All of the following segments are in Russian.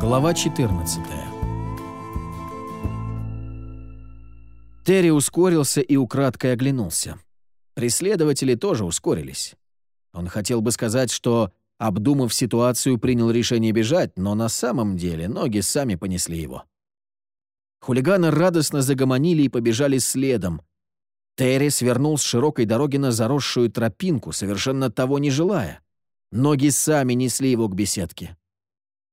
Глава 14 Терри ускорился и украдкой оглянулся. Преследователи тоже ускорились. Он хотел бы сказать, что, обдумав ситуацию, принял решение бежать, но на самом деле ноги сами понесли его. Хулиганы радостно загомонили и побежали следом. Терри свернул с широкой дороги на заросшую тропинку, совершенно того не желая. Ноги сами несли его к беседке.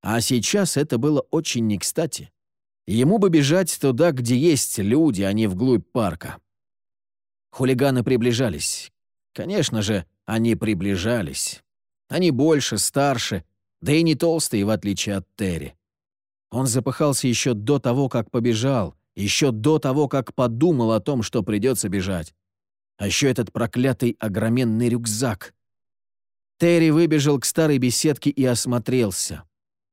А сейчас это было очень не кстати. Ему бы бежать туда, где есть люди, а не вглубь парка. Хулиганы приближались. Конечно же, они приближались. Они больше, старше, да и не толстые, в отличие от Терри. Он запыхался еще до того, как побежал, еще до того, как подумал о том, что придется бежать. А еще этот проклятый огроменный рюкзак. Терри выбежал к старой беседке и осмотрелся.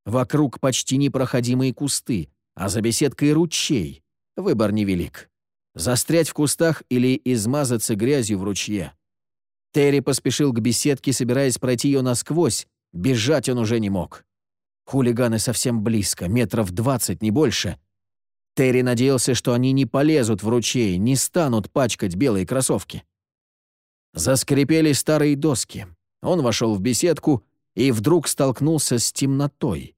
Вокруг почти непроходимые кусты, а за беседкой ручей. Выбор невелик. Застрять в кустах или измазаться грязью в ручье. Терри поспешил к беседке, собираясь пройти ее насквозь. Бежать он уже не мог. Хулиганы совсем близко, метров двадцать, не больше. Терри надеялся, что они не полезут в ручей, не станут пачкать белые кроссовки. Заскрипели старые доски. Он вошел в беседку и вдруг столкнулся с темнотой.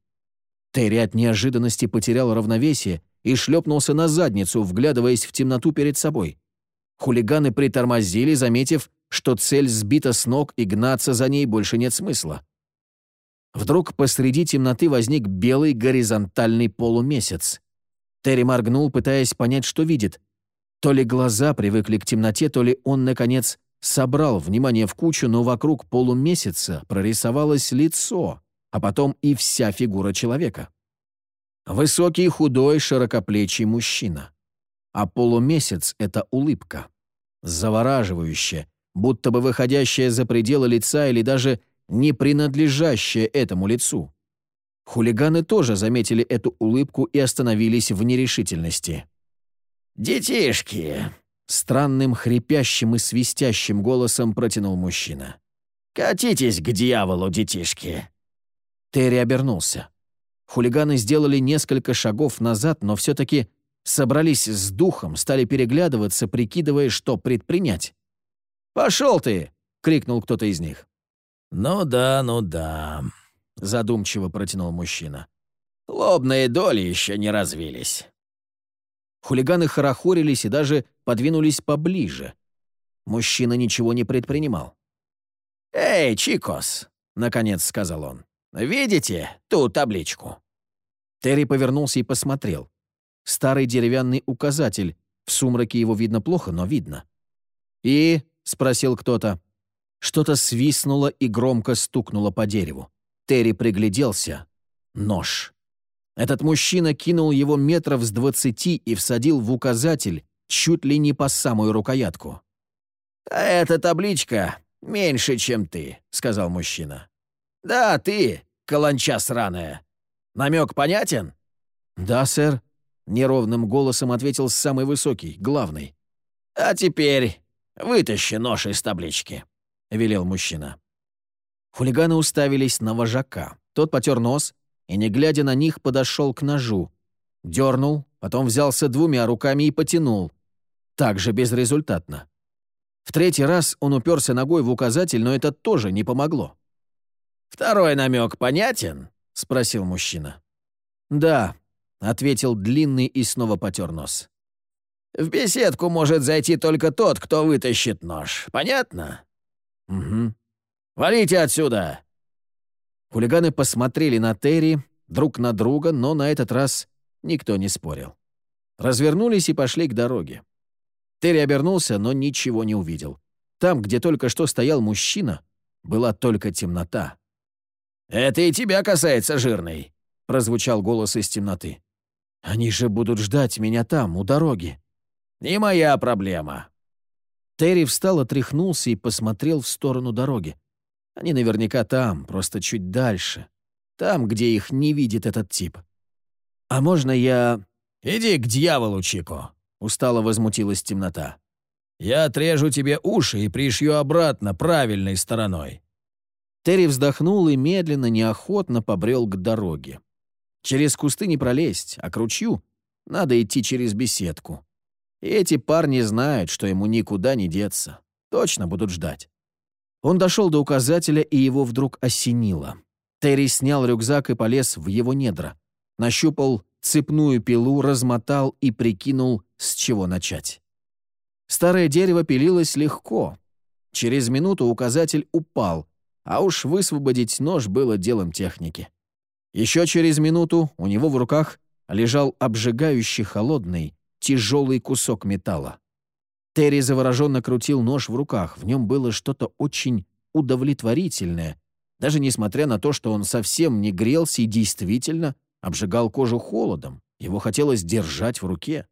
Терри от неожиданности потерял равновесие и шлепнулся на задницу, вглядываясь в темноту перед собой. Хулиганы притормозили, заметив, что цель сбита с ног и гнаться за ней больше нет смысла. Вдруг посреди темноты возник белый горизонтальный полумесяц. Терри моргнул, пытаясь понять, что видит. То ли глаза привыкли к темноте, то ли он, наконец, собрал внимание в кучу, но вокруг полумесяца прорисовалось лицо, а потом и вся фигура человека. Высокий, худой, широкоплечий мужчина. А полумесяц — это улыбка. Завораживающая, будто бы выходящая за пределы лица или даже не принадлежащая этому лицу. Хулиганы тоже заметили эту улыбку и остановились в нерешительности. «Детишки!» — странным хрипящим и свистящим голосом протянул мужчина. «Катитесь к дьяволу, детишки!» Терри обернулся. Хулиганы сделали несколько шагов назад, но все-таки собрались с духом, стали переглядываться, прикидывая, что предпринять. «Пошел ты!» — крикнул кто-то из них. «Ну да, ну да», — задумчиво протянул мужчина. «Лобные доли еще не развились». Хулиганы хорохорились и даже подвинулись поближе. Мужчина ничего не предпринимал. «Эй, Чикос!» — наконец сказал он. «Видите ту табличку?» Терри повернулся и посмотрел. Старый деревянный указатель. В сумраке его видно плохо, но видно. «И?» — спросил кто-то. Что-то свистнуло и громко стукнуло по дереву. Терри пригляделся. Нож. Этот мужчина кинул его метров с двадцати и всадил в указатель чуть ли не по самую рукоятку. «А эта табличка меньше, чем ты», — сказал мужчина. «Да, ты, каланча сраная. Намек понятен?» «Да, сэр», — неровным голосом ответил самый высокий, главный. «А теперь вытащи нож из таблички». — велел мужчина. Хулиганы уставились на вожака. Тот потер нос и, не глядя на них, подошел к ножу. Дернул, потом взялся двумя руками и потянул. Так же безрезультатно. В третий раз он уперся ногой в указатель, но это тоже не помогло. «Второй намек понятен?» — спросил мужчина. «Да», — ответил длинный и снова потер нос. «В беседку может зайти только тот, кто вытащит нож. Понятно?» «Угу. Валите отсюда!» Хулиганы посмотрели на Терри, друг на друга, но на этот раз никто не спорил. Развернулись и пошли к дороге. Терри обернулся, но ничего не увидел. Там, где только что стоял мужчина, была только темнота. «Это и тебя касается, жирный!» — прозвучал голос из темноты. «Они же будут ждать меня там, у дороги». «Не моя проблема», Терри встал, отряхнулся и посмотрел в сторону дороги. Они наверняка там, просто чуть дальше. Там, где их не видит этот тип. «А можно я...» «Иди к дьяволу, Чико!» — устало возмутилась темнота. «Я отрежу тебе уши и пришью обратно правильной стороной». Терри вздохнул и медленно, неохотно побрел к дороге. Через кусты не пролезть, а к ручью надо идти через беседку. И эти парни знают, что ему никуда не деться. Точно будут ждать. Он дошел до указателя, и его вдруг осенило. Терри снял рюкзак и полез в его недра. Нащупал цепную пилу, размотал и прикинул, с чего начать. Старое дерево пилилось легко. Через минуту указатель упал, а уж высвободить нож было делом техники. Еще через минуту у него в руках лежал обжигающий холодный, тяжелый кусок металла. Терри завороженно крутил нож в руках, в нем было что-то очень удовлетворительное, даже несмотря на то, что он совсем не грелся и действительно обжигал кожу холодом. Его хотелось держать в руке.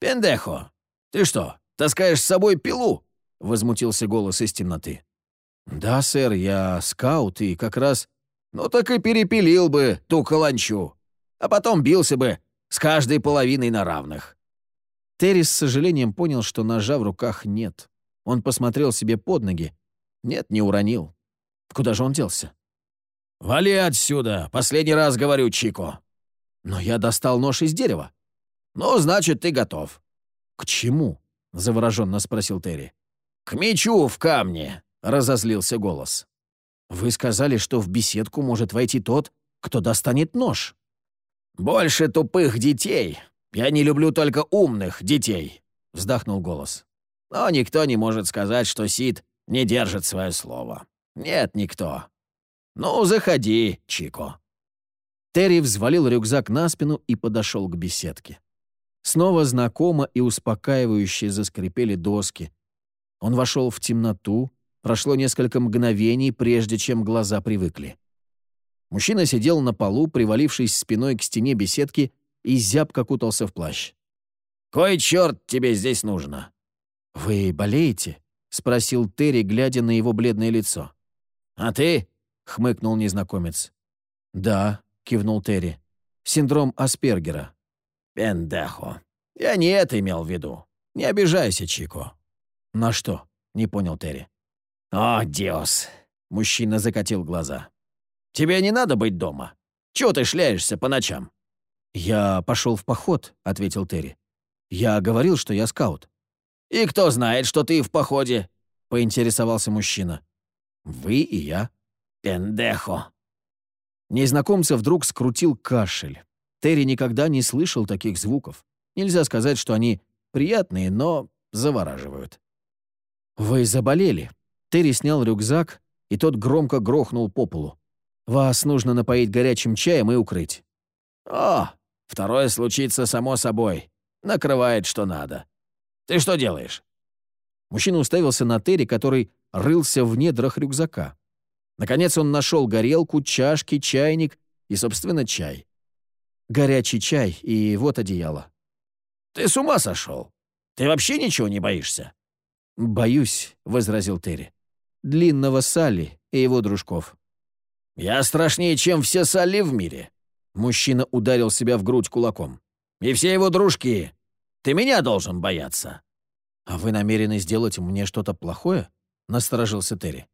«Пендехо, ты что, таскаешь с собой пилу?» — возмутился голос из темноты. «Да, сэр, я скаут и как раз...» «Ну так и перепилил бы ту каланчу, а потом бился бы с каждой половиной на равных». Терри с сожалением понял, что ножа в руках нет. Он посмотрел себе под ноги. Нет, не уронил. Куда же он делся? «Вали отсюда! Последний раз говорю, Чико!» «Но я достал нож из дерева». «Ну, значит, ты готов». «К чему?» — завороженно спросил Терри. «К мечу в камне!» — разозлился голос. «Вы сказали, что в беседку может войти тот, кто достанет нож». «Больше тупых детей. Я не люблю только умных детей», — вздохнул голос. «Но никто не может сказать, что Сид не держит свое слово. Нет, никто. Ну, заходи, Чико». Терри взвалил рюкзак на спину и подошел к беседке. Снова знакомо и успокаивающе заскрипели доски. Он вошел в темноту, прошло несколько мгновений, прежде чем глаза привыкли. Мужчина сидел на полу, привалившись спиной к стене беседки, и зябко кутался в плащ. «Кой черт тебе здесь нужно?» «Вы болеете?» — спросил Терри, глядя на его бледное лицо. «А ты?» — хмыкнул незнакомец. «Да», — кивнул Терри. «Синдром Аспергера». «Пендехо. Я не это имел в виду. Не обижайся, Чико». «На что?» — не понял Терри. «О, Диос!» — мужчина закатил глаза. «Тебе не надо быть дома. Чего ты шляешься по ночам?» «Я пошел в поход», — ответил Терри. «Я говорил, что я скаут». «И кто знает, что ты в походе?» — поинтересовался мужчина. «Вы и я». «Пендехо». Незнакомца вдруг скрутил кашель. Терри никогда не слышал таких звуков. Нельзя сказать, что они приятные, но завораживают. «Вы заболели». Терри снял рюкзак, и тот громко грохнул по полу. «Вас нужно напоить горячим чаем и укрыть». «О, второе случится само собой. Накрывает, что надо. Ты что делаешь?» Мужчина уставился на Терри, который рылся в недрах рюкзака. Наконец он нашел горелку, чашки, чайник и, собственно, чай. Горячий чай и вот одеяло. «Ты с ума сошел? Ты вообще ничего не боишься?» «Боюсь», — возразил Терри. «Длинного Салли и его дружков». «Я страшнее, чем все Салли в мире». Мужчина ударил себя в грудь кулаком. «И все его дружки. Ты меня должен бояться». «А вы намерены сделать мне что-то плохое?» — насторожился Терри.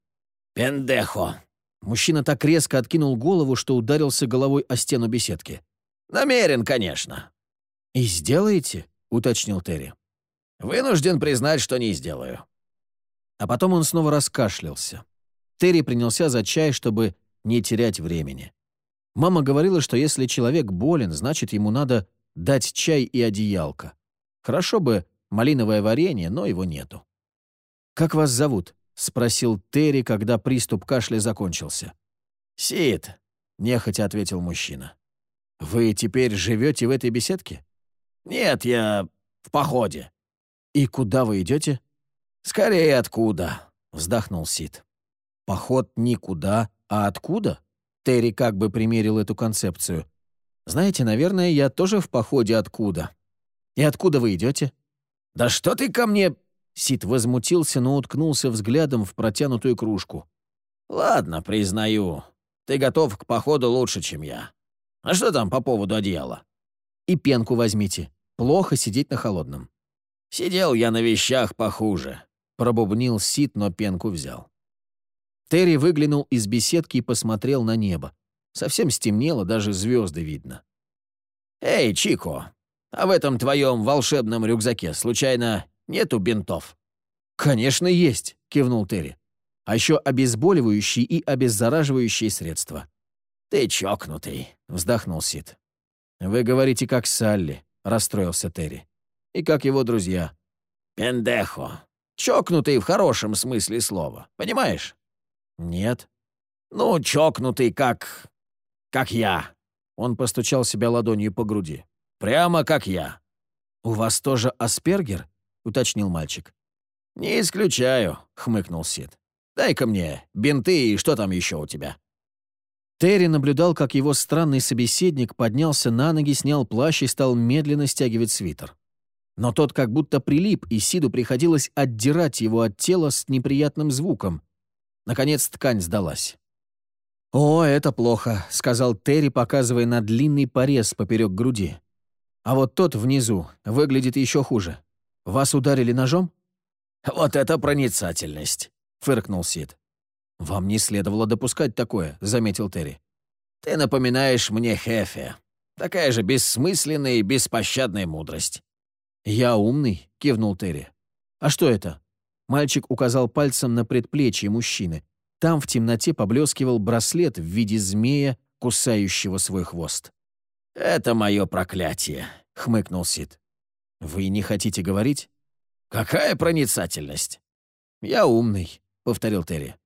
«Пендехо!» Мужчина так резко откинул голову, что ударился головой о стену беседки. «Намерен, конечно». «И сделаете?» — уточнил Терри. «Вынужден признать, что не сделаю». А потом он снова раскашлялся. Терри принялся за чай, чтобы не терять времени. Мама говорила, что если человек болен, значит, ему надо дать чай и одеялко. Хорошо бы малиновое варенье, но его нету. «Как вас зовут?» — спросил Терри, когда приступ кашля закончился. «Сид», — нехотя ответил мужчина. «Вы теперь живете в этой беседке?» «Нет, я в походе». «И куда вы идете?» «Скорее откуда?» — вздохнул Сид. «Поход никуда, а откуда?» Терри как бы примерил эту концепцию. «Знаете, наверное, я тоже в походе откуда. И откуда вы идете?» «Да что ты ко мне...» Сид возмутился, но уткнулся взглядом в протянутую кружку. «Ладно, признаю. Ты готов к походу лучше, чем я. А что там по поводу одеяла?» «И пенку возьмите. Плохо сидеть на холодном». «Сидел я на вещах похуже», — пробубнил Сид, но пенку взял. Терри выглянул из беседки и посмотрел на небо. Совсем стемнело, даже звезды видно. «Эй, Чико, а в этом твоем волшебном рюкзаке, случайно, нету бинтов?» «Конечно, есть», — кивнул Терри. «А еще обезболивающие и обеззараживающие средства». «Ты чокнутый», — вздохнул Сид. «Вы говорите, как Салли», — расстроился Терри. «И как его друзья». «Пендехо. Чокнутый в хорошем смысле слова. Понимаешь?» «Нет». «Ну, чокнутый, как... как я». Он постучал себя ладонью по груди. «Прямо как я». «У вас тоже Аспергер?» — уточнил мальчик. «Не исключаю», — хмыкнул Сид. «Дай-ка мне бинты и что там еще у тебя?» Терри наблюдал, как его странный собеседник поднялся на ноги, снял плащ и стал медленно стягивать свитер. Но тот как будто прилип, и Сиду приходилось отдирать его от тела с неприятным звуком. Наконец ткань сдалась. «О, это плохо», — сказал Терри, показывая на длинный порез поперек груди. «А вот тот внизу выглядит еще хуже. Вас ударили ножом?» «Вот это проницательность», — фыркнул Сид. «Вам не следовало допускать такое», — заметил Терри. «Ты напоминаешь мне Хефе. Такая же бессмысленная и беспощадная мудрость». «Я умный», — кивнул Терри. «А что это?» Мальчик указал пальцем на предплечье мужчины. Там в темноте поблескивал браслет в виде змея, кусающего свой хвост. «Это мое проклятие», — хмыкнул Сид. «Вы не хотите говорить?» «Какая проницательность?» «Я умный», — повторил Терри.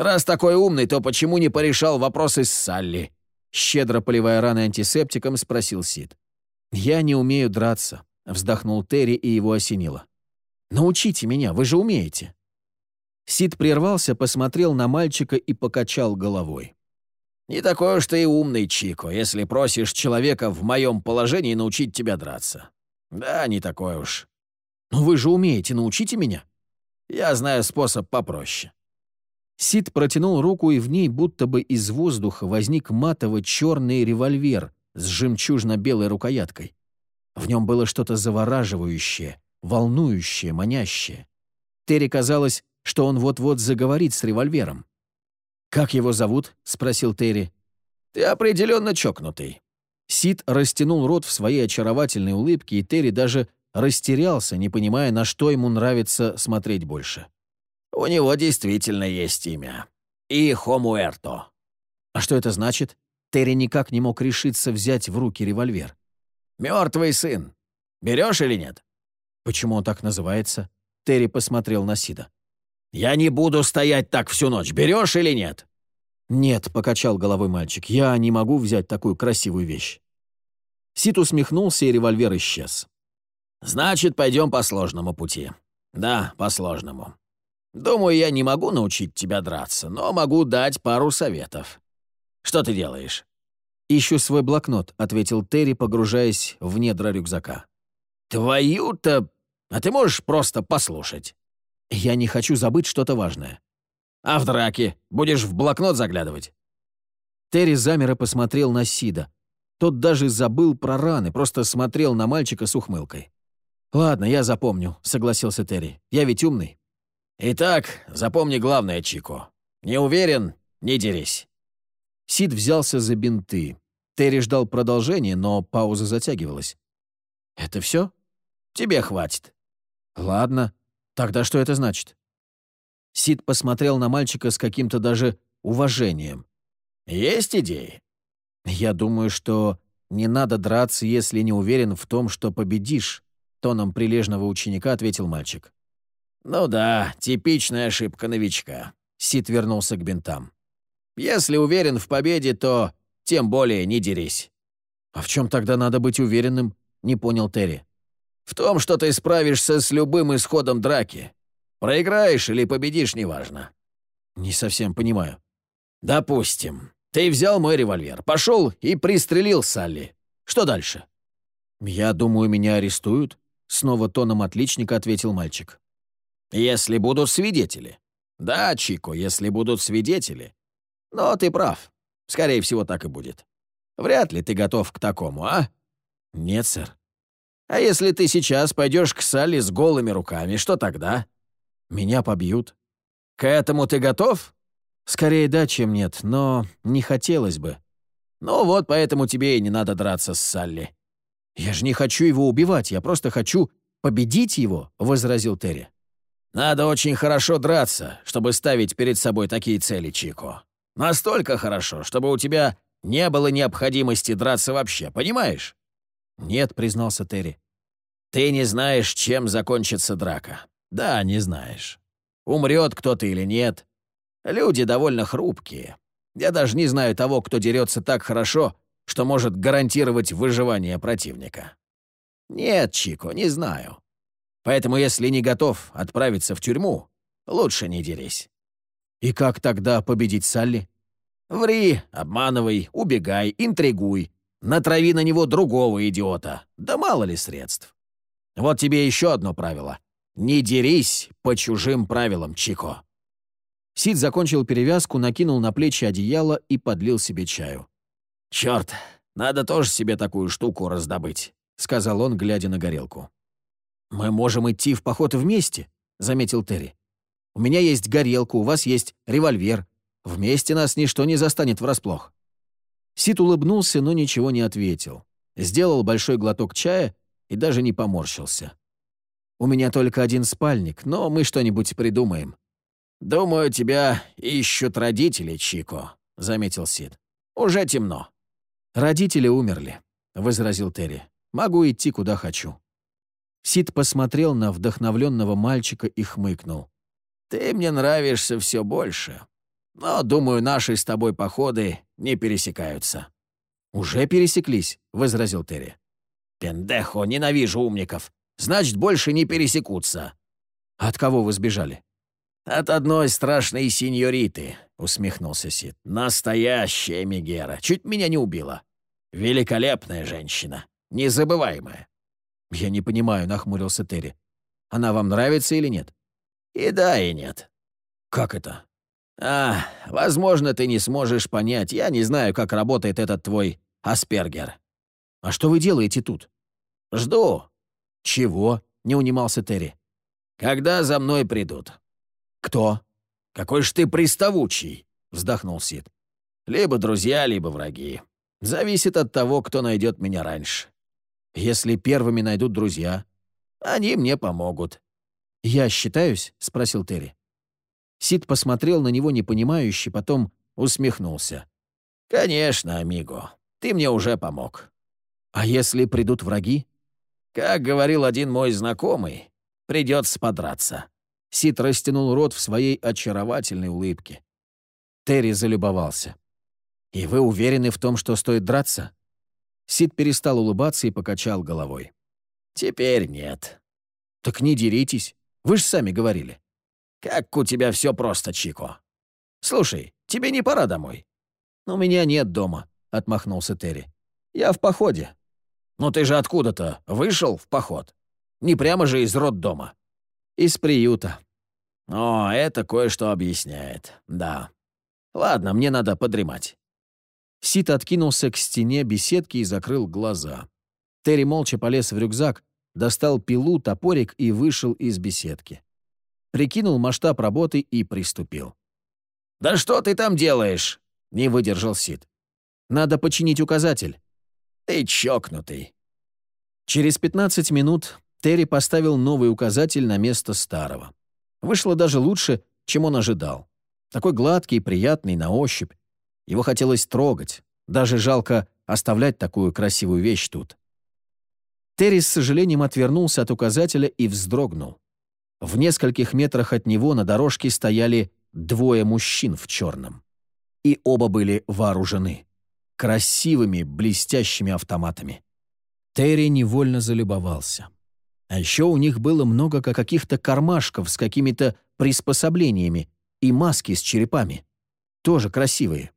Раз такой умный, то почему не порешал вопросы с Салли?» Щедро поливая раны антисептиком, спросил Сид. «Я не умею драться», — вздохнул Терри и его осенило. «Научите меня, вы же умеете». Сид прервался, посмотрел на мальчика и покачал головой. «Не такой уж ты и умный, Чико, если просишь человека в моем положении научить тебя драться. Да, не такой уж. Но вы же умеете, научите меня». «Я знаю способ попроще. Сид протянул руку, и в ней будто бы из воздуха возник матово-черный револьвер с жемчужно-белой рукояткой. В нем было что-то завораживающее, волнующее, манящее. Терри казалось, что он вот-вот заговорит с револьвером. «Как его зовут?» — спросил Терри. «Ты определенно чокнутый». Сид растянул рот в своей очаровательной улыбке, и Терри даже растерялся, не понимая, на что ему нравится смотреть больше. У него действительно есть имя. И Хомуэрто. А что это значит? Терри никак не мог решиться взять в руки револьвер. Мертвый сын. Берешь или нет? Почему он так называется? Терри посмотрел на Сида. «Я не буду стоять так всю ночь. Берешь или нет?» «Нет», — покачал головой мальчик, — «я не могу взять такую красивую вещь». Сид усмехнулся, и револьвер исчез. «Значит, пойдем по сложному пути. Да, по сложному. Думаю, я не могу научить тебя драться, но могу дать пару советов. Что ты делаешь?» «Ищу свой блокнот», — ответил Терри, погружаясь в недра рюкзака. «Твою-то... А ты можешь просто послушать?» «Я не хочу забыть что-то важное». «А в драке? Будешь в блокнот заглядывать?» Терри замер и посмотрел на Сида. Тот даже забыл про раны, просто смотрел на мальчика с ухмылкой. «Ладно, я запомню», — согласился Терри. «Я ведь умный». «Итак, запомни главное, Чико. Не уверен — не дерись». Сид взялся за бинты. Терри ждал продолжения, но пауза затягивалась. «Это все? Тебе хватит». «Ладно. Тогда что это значит?» Сид посмотрел на мальчика с каким-то даже уважением. «Есть идеи?» «Я думаю, что не надо драться, если не уверен в том, что победишь», тоном прилежного ученика ответил мальчик. «Ну да, типичная ошибка новичка», — Сид вернулся к бинтам. «Если уверен в победе, то тем более не дерись». «А в чем тогда надо быть уверенным?» — не понял Терри. «В том, что ты справишься с любым исходом драки. Проиграешь или победишь, неважно». «Не совсем понимаю». «Допустим. Ты взял мой револьвер, пошел и пристрелил Салли. Что дальше?» «Я думаю, меня арестуют», — снова тоном отличника ответил мальчик. Если будут свидетели. Да, Чико, если будут свидетели. Но ты прав. Скорее всего, так и будет. Вряд ли ты готов к такому, а? Нет, сэр. А если ты сейчас пойдешь к Салли с голыми руками, что тогда? Меня побьют. К этому ты готов? Скорее да, чем нет, но не хотелось бы. Ну вот, поэтому тебе и не надо драться с Салли». «Я же не хочу его убивать, я просто хочу победить его», — возразил Терри. «Надо очень хорошо драться, чтобы ставить перед собой такие цели, Чико. Настолько хорошо, чтобы у тебя не было необходимости драться вообще, понимаешь?» «Нет», — признался Терри. «Ты не знаешь, чем закончится драка. Да, не знаешь. Умрет кто-то или нет. Люди довольно хрупкие. Я даже не знаю того, кто дерется так хорошо, что может гарантировать выживание противника. Нет, Чико, не знаю. Поэтому, если не готов отправиться в тюрьму, лучше не дерись. И как тогда победить Салли? Ври, обманывай, убегай, интригуй. Натрави на него другого идиота. Да мало ли средств. Вот тебе еще одно правило. Не дерись по чужим правилам, Чико. Сид закончил перевязку, накинул на плечи одеяло и подлил себе чаю. «Чёрт, надо тоже себе такую штуку раздобыть», — сказал он, глядя на горелку. «Мы можем идти в поход вместе», — заметил Терри. «У меня есть горелка, у вас есть револьвер. Вместе нас ничто не застанет врасплох». Сид улыбнулся, но ничего не ответил. Сделал большой глоток чая и даже не поморщился. «У меня только один спальник, но мы что-нибудь придумаем. «Думаю, тебя ищут родители, Чико», — заметил Сид. «Уже темно». «Родители умерли», — возразил Терри. «Могу идти, куда хочу». Сид посмотрел на вдохновленного мальчика и хмыкнул. «Ты мне нравишься все больше. Но, думаю, наши с тобой походы не пересекаются». «Уже пересеклись», — возразил Терри. «Пендехо, ненавижу умников. Значит, больше не пересекутся». «От кого вы сбежали?» «От одной страшной сеньориты», — усмехнулся Сид. «Настоящая Мегера. Чуть меня не убила. Великолепная женщина. Незабываемая». «Я не понимаю», — нахмурился Терри. «Она вам нравится или нет?» «И да, и нет». «Как это?» «А, возможно, ты не сможешь понять. Я не знаю, как работает этот твой Аспергер». «А что вы делаете тут?» «Жду». «Чего?» — не унимался Терри. «Когда за мной придут». «Кто?» «Какой ж ты приставучий!» — вздохнул Сид. «Либо друзья, либо враги. Зависит от того, кто найдет меня раньше. Если первыми найдут друзья, они мне помогут». «Я считаюсь?» — спросил Терри. Сид посмотрел на него непонимающе, потом усмехнулся. «Конечно, амиго. Ты мне уже помог». «А если придут враги?» «Как говорил один мой знакомый, придется подраться». Сид растянул рот в своей очаровательной улыбке. Терри залюбовался. «И вы уверены в том, что стоит драться?» Сид перестал улыбаться и покачал головой. «Теперь нет». «Так не деритесь. Вы же сами говорили». «Как у тебя все просто, Чико. Слушай, тебе не пора домой?» «У меня нет дома», — отмахнулся Терри. «Я в походе». «Ну ты же откуда-то вышел в поход? Не прямо же из роддома». Из приюта. О, это кое-что объясняет, да. Ладно, мне надо подремать. Сит откинулся к стене беседки и закрыл глаза. Терри молча полез в рюкзак, достал пилу, топорик и вышел из беседки. Прикинул масштаб работы и приступил. «Да что ты там делаешь?» — не выдержал Сид. «Надо починить указатель». «Ты чокнутый». Через 15 минут Терри поставил новый указатель на место старого. Вышло даже лучше, чем он ожидал. Такой гладкий, приятный на ощупь. Его хотелось трогать. Даже жалко оставлять такую красивую вещь тут. Терри с сожалением отвернулся от указателя и вздрогнул. В нескольких метрах от него на дорожке стояли двое мужчин в черном. И оба были вооружены. Красивыми, блестящими автоматами. Терри невольно залюбовался. А еще у них было много каких-то кармашков с какими-то приспособлениями и маски с черепами. Тоже красивые.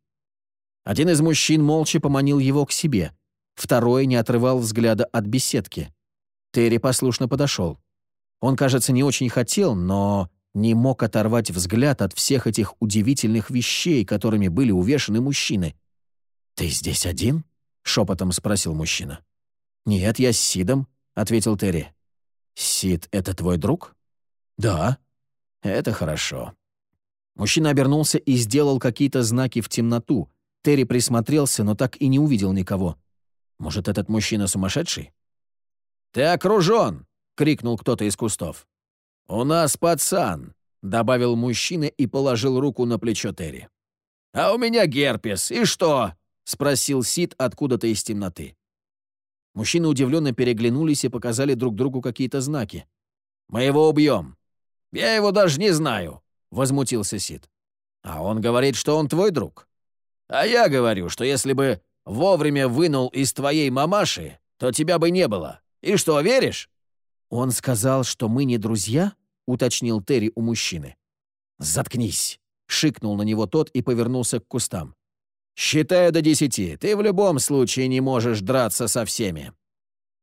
Один из мужчин молча поманил его к себе, второй не отрывал взгляда от беседки. Терри послушно подошел. Он, кажется, не очень хотел, но не мог оторвать взгляд от всех этих удивительных вещей, которыми были увешаны мужчины. «Ты здесь один?» — шепотом спросил мужчина. «Нет, я с Сидом», — ответил Терри. «Сид — это твой друг?» «Да». «Это хорошо». Мужчина обернулся и сделал какие-то знаки в темноту. Терри присмотрелся, но так и не увидел никого. Может, этот мужчина сумасшедший? «Ты окружен!» — крикнул кто-то из кустов. «У нас пацан!» — добавил мужчина и положил руку на плечо Терри. «А у меня герпес, и что?» — спросил Сид откуда-то из темноты. Мужчины удивленно переглянулись и показали друг другу какие-то знаки. «Мы его убьем!» «Я его даже не знаю!» — возмутился Сид. «А он говорит, что он твой друг. А я говорю, что если бы вовремя вынул из твоей мамаши, то тебя бы не было. И что, веришь?» «Он сказал, что мы не друзья?» — уточнил Терри у мужчины. «Заткнись!» — шикнул на него тот и повернулся к кустам. «Считаю до десяти. Ты в любом случае не можешь драться со всеми».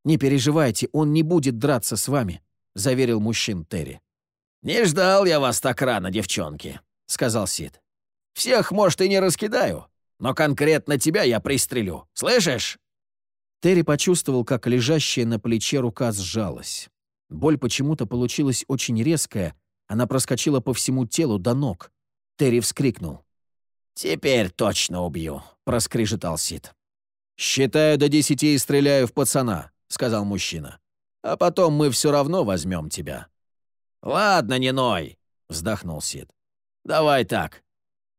«Не переживайте, он не будет драться с вами», — заверил мужчин Терри. «Не ждал я вас так рано, девчонки», — сказал Сид. «Всех, может, и не раскидаю, но конкретно тебя я пристрелю. Слышишь?» Терри почувствовал, как лежащая на плече рука сжалась. Боль почему-то получилась очень резкая, она проскочила по всему телу до ног. Терри вскрикнул. «Теперь точно убью», — проскрежетал Сид. «Считаю до десяти и стреляю в пацана», — сказал мужчина. «А потом мы все равно возьмем тебя». «Ладно, не ной», — вздохнул Сид. «Давай так.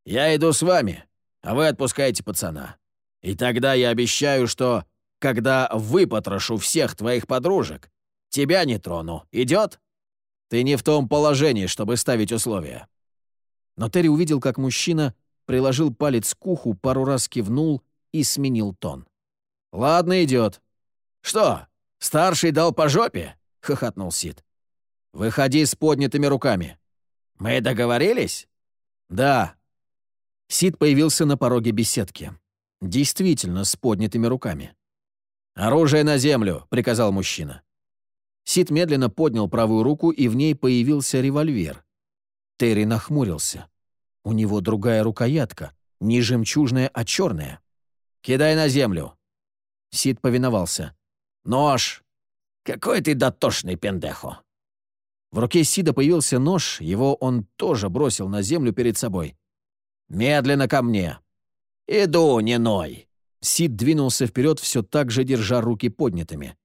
Я иду с вами, а вы отпускаете пацана. И тогда я обещаю, что, когда выпотрошу всех твоих подружек, тебя не трону. Идет? Ты не в том положении, чтобы ставить условия». Но Терри увидел, как мужчина приложил палец к уху, пару раз кивнул и сменил тон. «Ладно, идет». «Что, старший дал по жопе?» — хохотнул Сид. «Выходи с поднятыми руками». «Мы договорились?» «Да». Сид появился на пороге беседки. Действительно, с поднятыми руками. «Оружие на землю», — приказал мужчина. Сид медленно поднял правую руку, и в ней появился револьвер. Терри нахмурился. У него другая рукоятка, не жемчужная, а черная. «Кидай на землю!» Сид повиновался. «Нож! Какой ты дотошный пендехо!» В руке Сида появился нож, его он тоже бросил на землю перед собой. «Медленно ко мне!» «Иду, не ной!» Сид двинулся вперед, все так же держа руки поднятыми.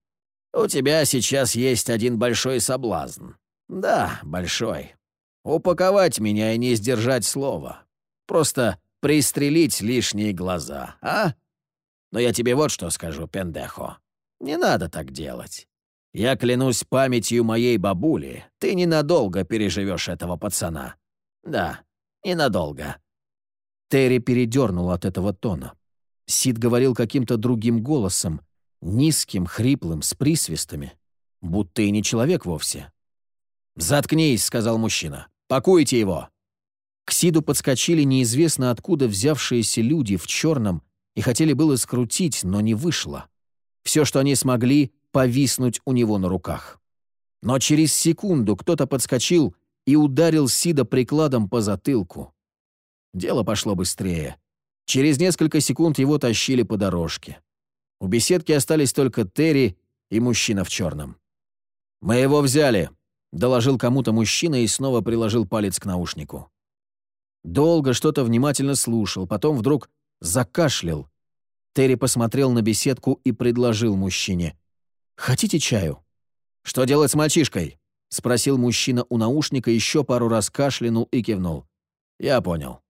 «У тебя сейчас есть один большой соблазн. Да, большой. Упаковать меня и не сдержать слова. Просто пристрелить лишние глаза, а? Но я тебе вот что скажу, пендехо. Не надо так делать. Я клянусь памятью моей бабули, ты ненадолго переживешь этого пацана. Да, ненадолго». Терри передернул от этого тона. Сид говорил каким-то другим голосом, низким, хриплым, с присвистами, будто и не человек вовсе. «Заткнись», — сказал мужчина. Пакуйте его!» К Сиду подскочили неизвестно откуда взявшиеся люди в черном и хотели было скрутить, но не вышло. Все, что они смогли, повиснуть у него на руках. Но через секунду кто-то подскочил и ударил Сида прикладом по затылку. Дело пошло быстрее. Через несколько секунд его тащили по дорожке. У беседки остались только Терри и мужчина в черном. «Мы его взяли», доложил кому-то мужчина и снова приложил палец к наушнику. Долго что-то внимательно слушал, потом вдруг закашлял. Терри посмотрел на беседку и предложил мужчине. «Хотите чаю?» «Что делать с мальчишкой?» — спросил мужчина у наушника, еще пару раз кашлянул и кивнул. «Я понял».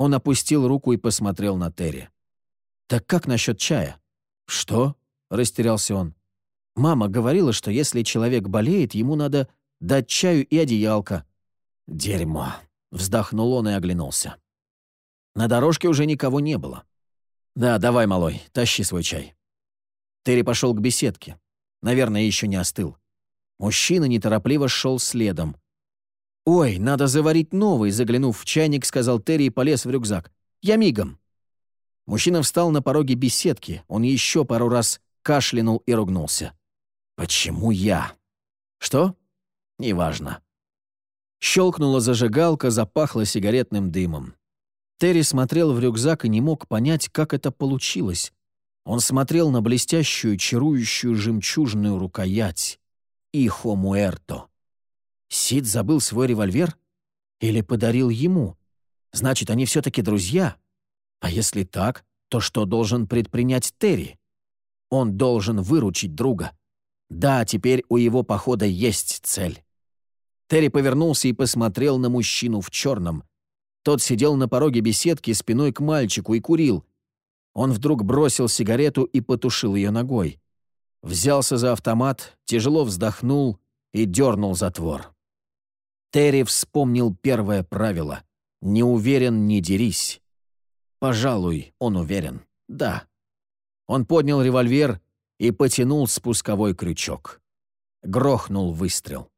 Он опустил руку и посмотрел на Терри. «Так как насчет чая?» «Что?» — растерялся он. «Мама говорила, что если человек болеет, ему надо дать чаю и одеялко». «Дерьмо!» — вздохнул он и оглянулся. На дорожке уже никого не было. «Да, давай, малой, тащи свой чай». Терри пошел к беседке. Наверное, еще не остыл. Мужчина неторопливо шел следом. «Ой, надо заварить новый», — заглянув в чайник, сказал Терри и полез в рюкзак. «Я мигом». Мужчина встал на пороге беседки. Он еще пару раз кашлянул и ругнулся. «Почему я?» «Что?» Неважно. Щелкнула зажигалка, запахло сигаретным дымом. Терри смотрел в рюкзак и не мог понять, как это получилось. Он смотрел на блестящую, чарующую жемчужную рукоять. Ихо Муэрто. Сид забыл свой револьвер? Или подарил ему? Значит, они все-таки друзья? А если так, то что должен предпринять Терри? Он должен выручить друга. Да, теперь у его похода есть цель. Терри повернулся и посмотрел на мужчину в черном. Тот сидел на пороге беседки спиной к мальчику и курил. Он вдруг бросил сигарету и потушил ее ногой. Взялся за автомат, тяжело вздохнул и дернул затвор. Терри вспомнил первое правило — «Не уверен, не дерись». Пожалуй, он уверен, да. Он поднял револьвер и потянул спусковой крючок. Грохнул выстрел.